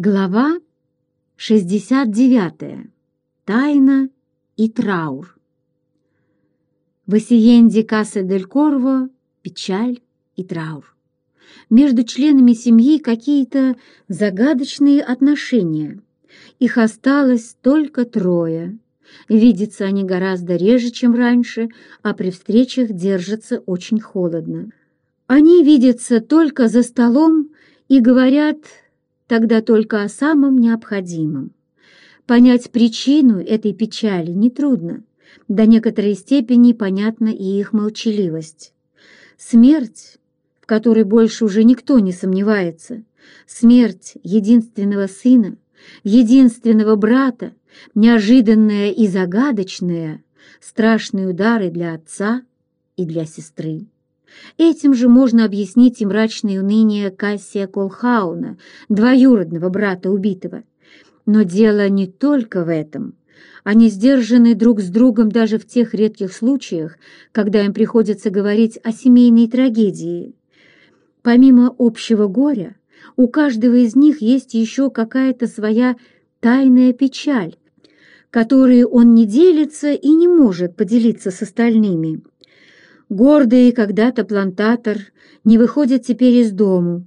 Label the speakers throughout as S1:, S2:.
S1: Глава 69. Тайна и траур. В Осиенде Кассе дель Корво печаль и траур. Между членами семьи какие-то загадочные отношения. Их осталось только трое. Видятся они гораздо реже, чем раньше, а при встречах держатся очень холодно. Они видятся только за столом и говорят тогда только о самом необходимом. Понять причину этой печали нетрудно, до некоторой степени понятна и их молчаливость. Смерть, в которой больше уже никто не сомневается, смерть единственного сына, единственного брата, неожиданная и загадочная, страшные удары для отца и для сестры. Этим же можно объяснить и мрачное уныние Кассия Колхауна, двоюродного брата убитого. Но дело не только в этом. Они сдержаны друг с другом даже в тех редких случаях, когда им приходится говорить о семейной трагедии. Помимо общего горя, у каждого из них есть еще какая-то своя тайная печаль, которой он не делится и не может поделиться с остальными. Гордый когда-то плантатор не выходит теперь из дому.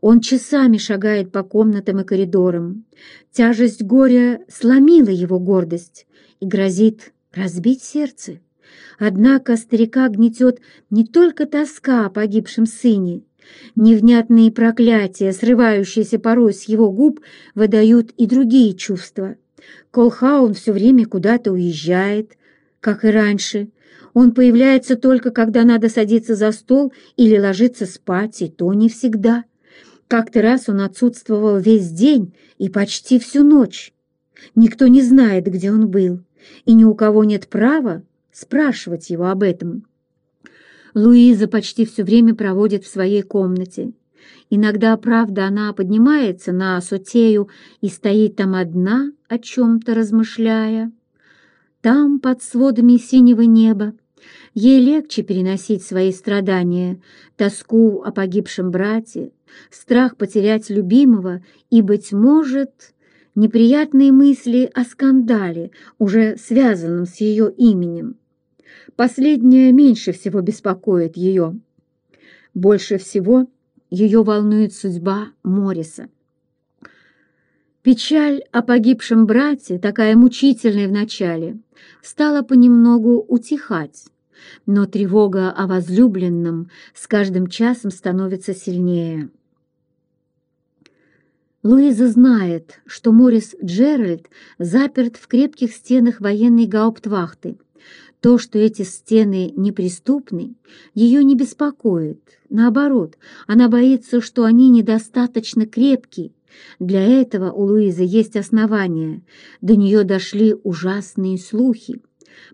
S1: Он часами шагает по комнатам и коридорам. Тяжесть горя сломила его гордость и грозит разбить сердце. Однако старика гнетет не только тоска о погибшем сыне. Невнятные проклятия, срывающиеся порой с его губ, выдают и другие чувства. Колхаун все время куда-то уезжает, как и раньше, он появляется только, когда надо садиться за стол или ложиться спать, и то не всегда. Как-то раз он отсутствовал весь день и почти всю ночь. Никто не знает, где он был, и ни у кого нет права спрашивать его об этом. Луиза почти все время проводит в своей комнате. Иногда, правда, она поднимается на сотею и стоит там одна, о чем-то размышляя. Там, под сводами синего неба, ей легче переносить свои страдания, тоску о погибшем брате, страх потерять любимого и, быть может, неприятные мысли о скандале, уже связанном с ее именем. Последнее меньше всего беспокоит ее. Больше всего ее волнует судьба Мориса. Печаль о погибшем брате, такая мучительная вначале, стала понемногу утихать, но тревога о возлюбленном с каждым часом становится сильнее. Луиза знает, что Морис Джеральд заперт в крепких стенах военной гауптвахты. То, что эти стены неприступны, ее не беспокоит. Наоборот, она боится, что они недостаточно крепкие, для этого у Луизы есть основания. До нее дошли ужасные слухи.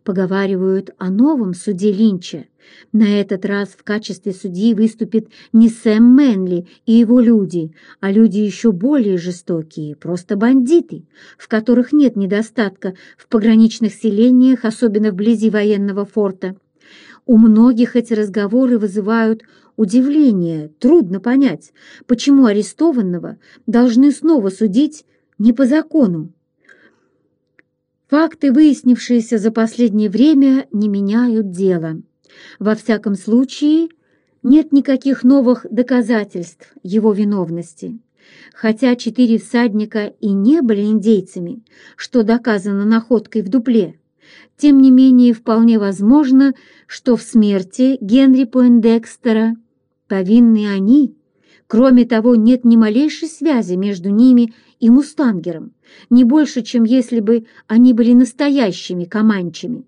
S1: Поговаривают о новом суде Линча. На этот раз в качестве судьи выступит не Сэм Мэнли и его люди, а люди еще более жестокие, просто бандиты, в которых нет недостатка в пограничных селениях, особенно вблизи военного форта. У многих эти разговоры вызывают удивление, трудно понять, почему арестованного должны снова судить не по закону. Факты, выяснившиеся за последнее время, не меняют дело. Во всяком случае, нет никаких новых доказательств его виновности. Хотя четыре всадника и не были индейцами, что доказано находкой в дупле, тем не менее вполне возможно, что в смерти Генри Пойндекстера повинны они. Кроме того, нет ни малейшей связи между ними и мустангером, не больше, чем если бы они были настоящими команчами.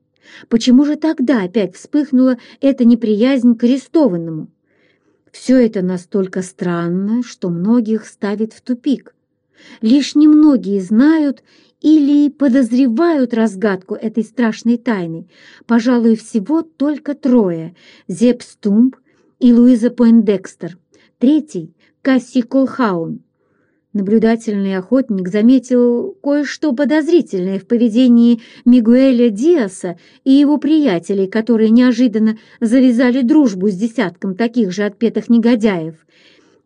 S1: Почему же тогда опять вспыхнула эта неприязнь к арестованному? Все это настолько странно, что многих ставит в тупик. Лишь немногие знают или подозревают разгадку этой страшной тайны. Пожалуй, всего только трое — Зепп Стумп, и Луиза Пойндекстер, третий — Касси Колхаун. Наблюдательный охотник заметил кое-что подозрительное в поведении Мигуэля Диаса и его приятелей, которые неожиданно завязали дружбу с десятком таких же отпетых негодяев.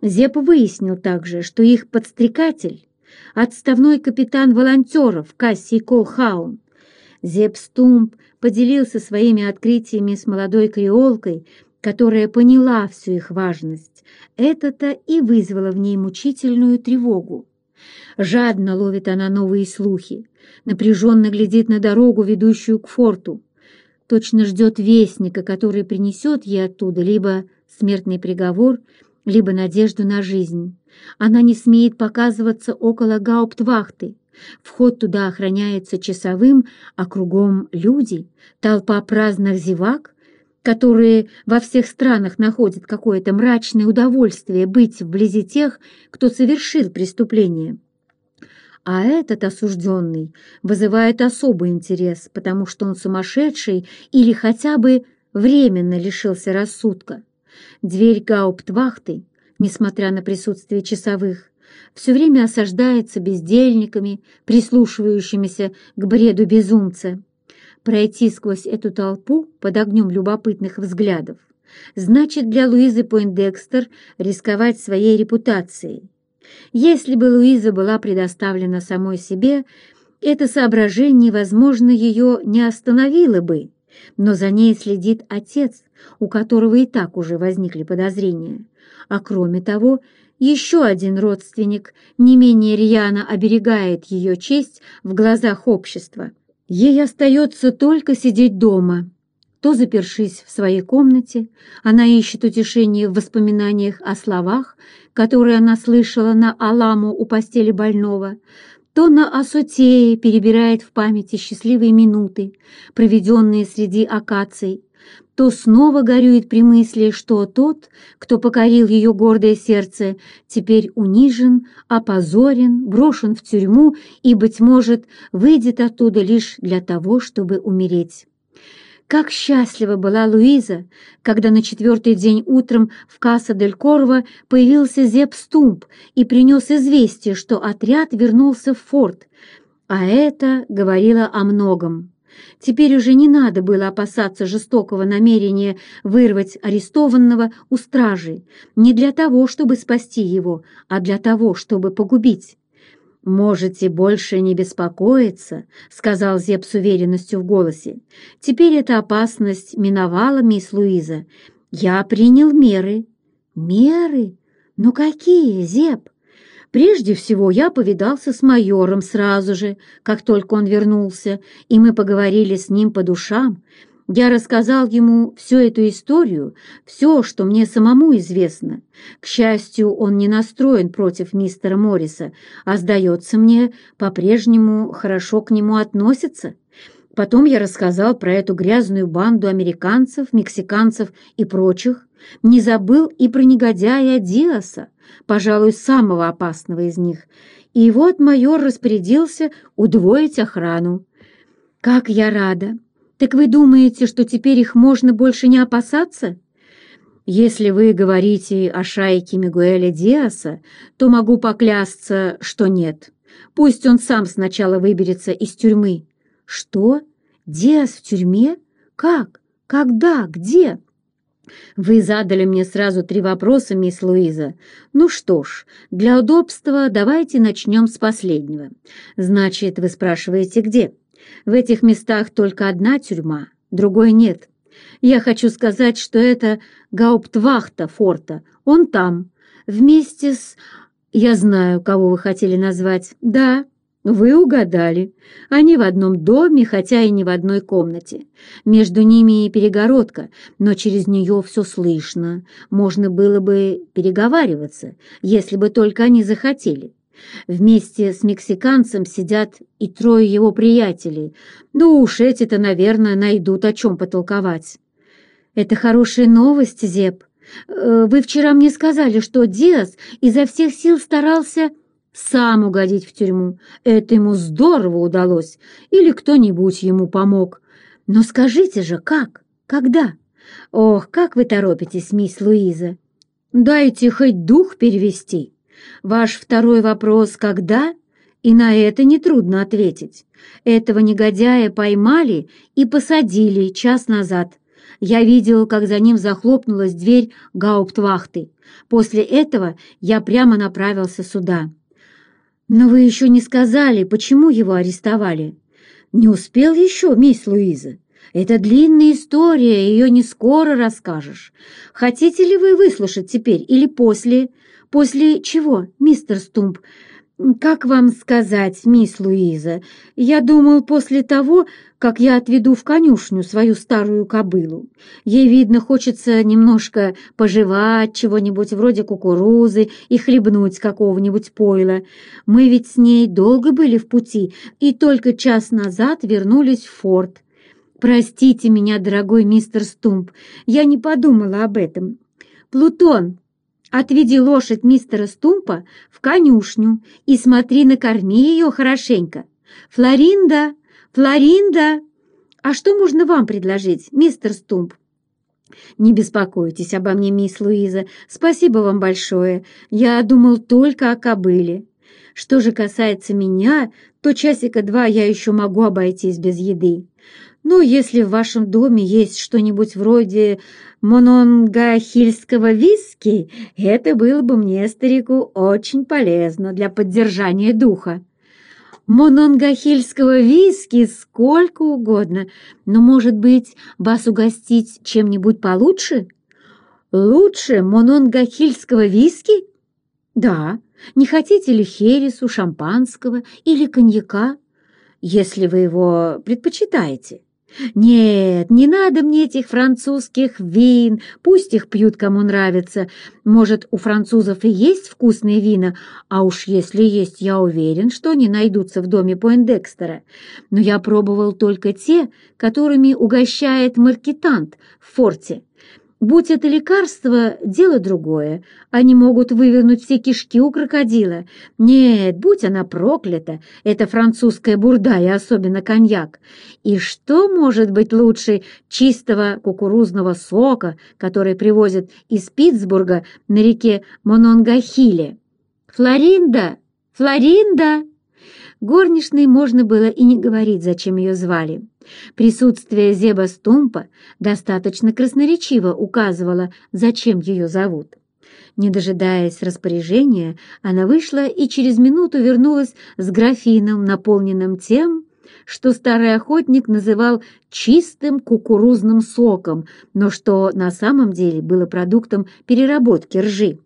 S1: Зеп выяснил также, что их подстрекатель отставной капитан волонтеров Кассий Колхаун. Зеп Стумп поделился своими открытиями с молодой креолкой, которая поняла всю их важность. Это-то и вызвало в ней мучительную тревогу. Жадно ловит она новые слухи, напряженно глядит на дорогу, ведущую к форту. Точно ждет вестника, который принесет ей оттуда либо смертный приговор, либо надежду на жизнь. Она не смеет показываться около гауптвахты. Вход туда охраняется часовым, а кругом люди, толпа праздных зевак, которые во всех странах находят какое-то мрачное удовольствие быть вблизи тех, кто совершил преступление. А этот осужденный вызывает особый интерес, потому что он сумасшедший или хотя бы временно лишился рассудка. Дверь гауптвахты, несмотря на присутствие часовых, все время осаждается бездельниками, прислушивающимися к бреду безумца. Пройти сквозь эту толпу под огнем любопытных взглядов значит для Луизы Пойндекстер рисковать своей репутацией. Если бы Луиза была предоставлена самой себе, это соображение, возможно, ее не остановило бы, но за ней следит отец, у которого и так уже возникли подозрения. А кроме того, еще один родственник не менее рьяно оберегает ее честь в глазах общества. Ей остается только сидеть дома, то запершись в своей комнате, она ищет утешение в воспоминаниях о словах, которые она слышала на Аламу у постели больного, то на Асотее перебирает в памяти счастливые минуты, проведенные среди акаций, то снова горюет при мысли, что тот, кто покорил ее гордое сердце, теперь унижен, опозорен, брошен в тюрьму и, быть может, выйдет оттуда лишь для того, чтобы умереть. Как счастлива была Луиза, когда на четвертый день утром в Касса-дель-Корво появился Зеп Стумп и принес известие, что отряд вернулся в форт, а это говорило о многом. Теперь уже не надо было опасаться жестокого намерения вырвать арестованного у стражи, не для того, чтобы спасти его, а для того, чтобы погубить. «Можете больше не беспокоиться», — сказал Зеб с уверенностью в голосе. «Теперь эта опасность миновала, мисс Луиза. Я принял меры». «Меры? Ну какие, Зеб?» Прежде всего я повидался с майором сразу же, как только он вернулся, и мы поговорили с ним по душам. Я рассказал ему всю эту историю, все, что мне самому известно. К счастью, он не настроен против мистера Морриса, а, сдается мне, по-прежнему хорошо к нему относится. Потом я рассказал про эту грязную банду американцев, мексиканцев и прочих, не забыл и про негодяя Диаса, пожалуй, самого опасного из них. И вот майор распорядился удвоить охрану. «Как я рада! Так вы думаете, что теперь их можно больше не опасаться?» «Если вы говорите о шайке Мигуэля Диаса, то могу поклясться, что нет. Пусть он сам сначала выберется из тюрьмы». «Что? Диас в тюрьме? Как? Когда? Где?» Вы задали мне сразу три вопроса, мисс Луиза. Ну что ж, для удобства давайте начнем с последнего. Значит, вы спрашиваете, где? В этих местах только одна тюрьма, другой нет. Я хочу сказать, что это гауптвахта форта. Он там, вместе с... Я знаю, кого вы хотели назвать. Да, вы угадали. Они в одном доме, хотя и не в одной комнате. Между ними перегородка, но через нее все слышно. Можно было бы переговариваться, если бы только они захотели. Вместе с мексиканцем сидят и трое его приятелей. Ну уж эти-то, наверное, найдут о чем потолковать. Это хорошая новость, Зеп. Э, вы вчера мне сказали, что Диас изо всех сил старался сам угодить в тюрьму. Это ему здорово удалось. Или кто-нибудь ему помог. Но скажите же, как? Когда? Ох, как вы торопитесь, мисс Луиза. Дайте хоть дух перевести. Ваш второй вопрос «когда?» И на это нетрудно ответить. Этого негодяя поймали и посадили час назад. Я видел, как за ним захлопнулась дверь гауптвахты. После этого я прямо направился сюда. «Но вы еще не сказали, почему его арестовали?» «Не успел еще, мисс Луиза. Это длинная история, ее не скоро расскажешь. Хотите ли вы выслушать теперь или после? После чего, мистер Стумп?» «Как вам сказать, мисс Луиза, я думал, после того, как я отведу в конюшню свою старую кобылу. Ей, видно, хочется немножко пожевать чего-нибудь вроде кукурузы и хлебнуть какого-нибудь пойла. Мы ведь с ней долго были в пути и только час назад вернулись в форт. Простите меня, дорогой мистер Стумп, я не подумала об этом. Плутон, Отведи лошадь мистера Стумпа в конюшню и смотри, накорми ее хорошенько. Флоринда, Флоринда, а что можно вам предложить, мистер Стумп? Не беспокойтесь обо мне, мисс Луиза. Спасибо вам большое. Я думал только о кобыле. Что же касается меня, то часика два я еще могу обойтись без еды. Но если в вашем доме есть что-нибудь вроде мононгахильского виски, это было бы мне, старику, очень полезно для поддержания духа. Мононгахильского виски сколько угодно, но, может быть, вас угостить чем-нибудь получше? Лучше мононгахильского виски? Да. Не хотите ли хересу, шампанского или коньяка, если вы его предпочитаете? «Нет, не надо мне этих французских вин, пусть их пьют кому нравится. Может, у французов и есть вкусные вина, а уж если есть, я уверен, что они найдутся в доме Пойндекстера. Но я пробовал только те, которыми угощает маркетант в форте. Будь это лекарство, дело другое. Они могут вывернуть все кишки у крокодила. Нет, будь она проклята, это французская бурда и особенно коньяк. И что может быть лучше чистого кукурузного сока, который привозят из Питтсбурга на реке Мононгахиле? Флоринда! Флоринда! Горничной можно было и не говорить, зачем ее звали. Присутствие Зеба Стумпа достаточно красноречиво указывало, зачем ее зовут. Не дожидаясь распоряжения, она вышла и через минуту вернулась с графином, наполненным тем, что старый охотник называл чистым кукурузным соком, но что на самом деле было продуктом переработки ржи.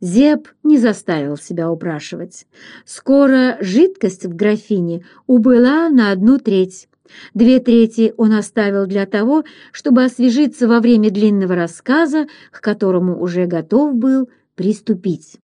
S1: Зеб не заставил себя упрашивать. Скоро жидкость в графине убыла на одну треть. Две трети он оставил для того, чтобы освежиться во время длинного рассказа, к которому уже готов был приступить.